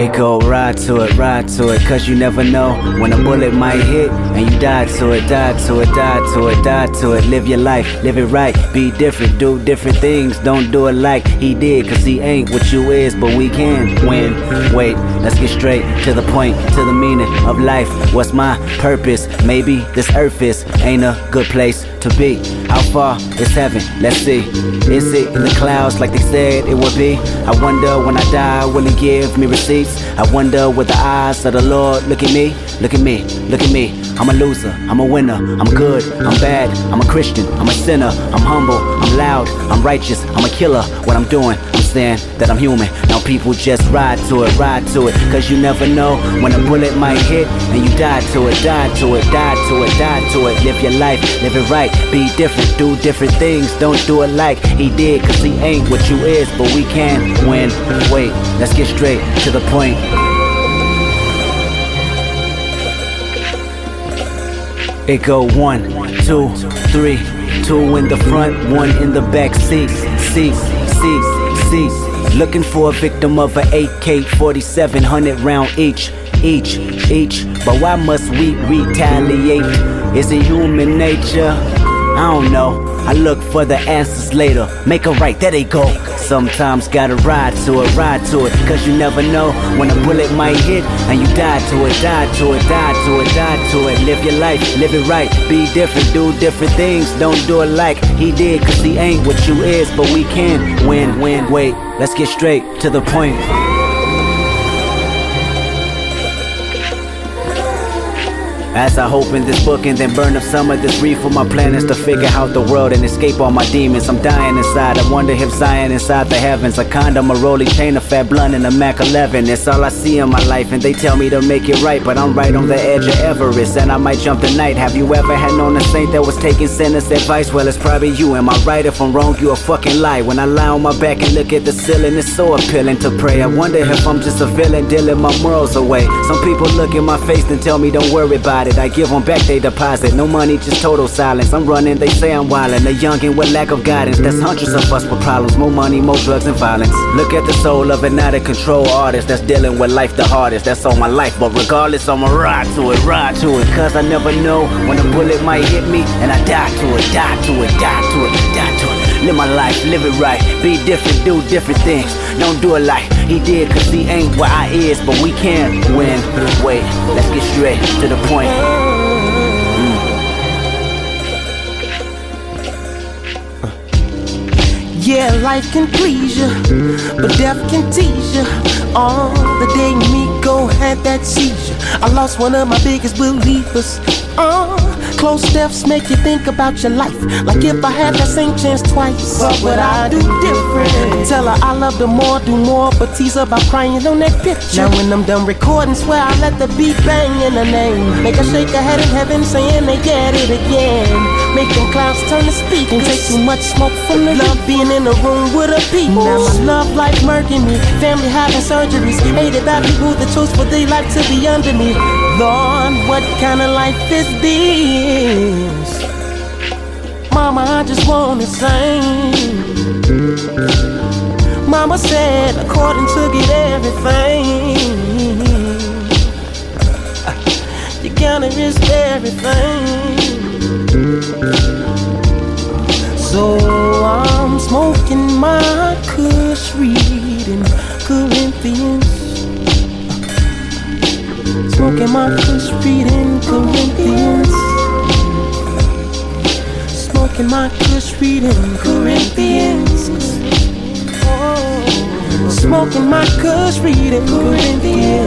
It go ride to it, ride to it, cause you never know when a bullet might hit and you die to it, die to it, die to it, die to it. Live your life, live it right, be different, do different things, don't do it like he did, cause he ain't what you is, but we can win. Wait, let's get straight to the point, to the meaning of life. What's my purpose? Maybe this earth is ain't a good place to be. How far is heaven? Let's see. Is it in the clouds like they said it would be? I wonder when I die, will he give me receipts? I wonder with the eyes of the Lord look at me, look at me, look at me. I'm a loser, I'm a winner, I'm good, I'm bad, I'm a Christian, I'm a sinner, I'm humble, I'm loud, I'm righteous, I'm a killer. What I'm doing, I'm saying that I'm human. Now people just ride to it, ride to it, cause you never know when a bullet might hit and you die to it, die to it, die to it, die to it. Live your life, live it right, be different, do different things, don't do it like he did, cause he ain't what you is, but we can win. Wait, let's get straight to the point. It go one, two, three, two in the front, one in the back seat, seat, seat, seat. Looking for a victim of a AK 4700 round each, each, each. But why must we retaliate? Is it human nature? I don't know. I look for the answers later. Make a right, there they go. Sometimes gotta ride to it, ride to it. Cause you never know when a bullet might hit and you die to it, die to it, die to it, die to it. Live your life, live it right. Be different, do different things. Don't do it like he did, cause he ain't what you is. But we can win, win. Wait, let's get straight to the point. As I hope in this book and then burn up some of this reef for my plan is to figure out the world and escape all my demons. I'm dying inside. I wonder if Zion inside the heavens. A condom, a rolling chain, a fat blunt, and a Mac 11. It's all I see in my life, and they tell me to make it right, but I'm right on the edge of Everest, and I might jump the night. Have you ever had known a saint that was taking sinners' advice? Well, it's probably you. Am I right? If I'm wrong, you a fucking lie. When I lie on my back and look at the ceiling, it's so appealing to pray. I wonder if I'm just a villain dealing my morals away. Some people look in my face and tell me don't worry about it. I give them back they deposit. No money, just total silence. I'm running, they say I'm wildin'. A youngin' with lack of guidance. That's hundreds of us with problems. More money, more drugs and violence. Look at the soul of an out of control artist that's dealing with life the hardest. That's all my life. But regardless, I'ma ride to it, ride to it. Cause I never know when a bullet might hit me. And I die to it, die to it, die to it, die to it. Live my life, live it right. Be different, do different things. Don't do it like he did, cause he ain't what I is. But we can win. Wait, let's get straight to the point. Yeah, life can please you, but death can tease you. all the day Miko had that seizure, I lost one of my biggest believers. Oh, close steps make you think about your life. Like if I had that same chance twice, what would I do different? Tell her I love her more, do more, but tease her about crying on that picture. Now when I'm done recording, swear I let the beat bang in her name. Make her shake her head in heaven, saying they get it again. Make them clouds turn to speak and take too much smoke from the love being in the room with a people. Now my love life murking me, family having surgeries, hated by people that chose for their life to be under me. Lord, what kind of life is this? Mama, I just wanna sing. Mama said, according to get everything, you gotta risk everything. So I'm smoking my kush, My kush, reading Corinthians. Smoking my kush, reading Corinthians. Oh, smoking my kush, reading Corinthians.